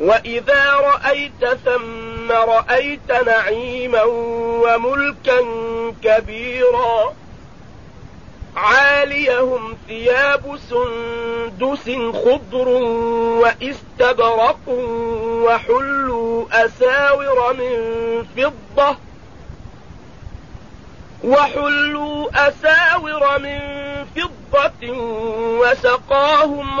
وإذا رأيت ثم رأيت نعيما وملكا كبيرا عاليهم ثياب سندس خضر واستبرق وحلوا أساور من فضة وحلوا أساور من فضة وسقاهم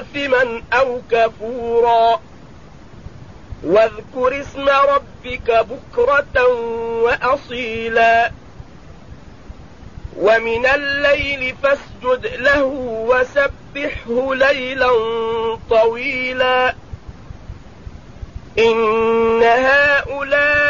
آثما أو كفورا. واذكر اسم ربك بكرة وأصيلا. ومن الليل فاسجد له وسبحه ليلا طويلا. إن هؤلاء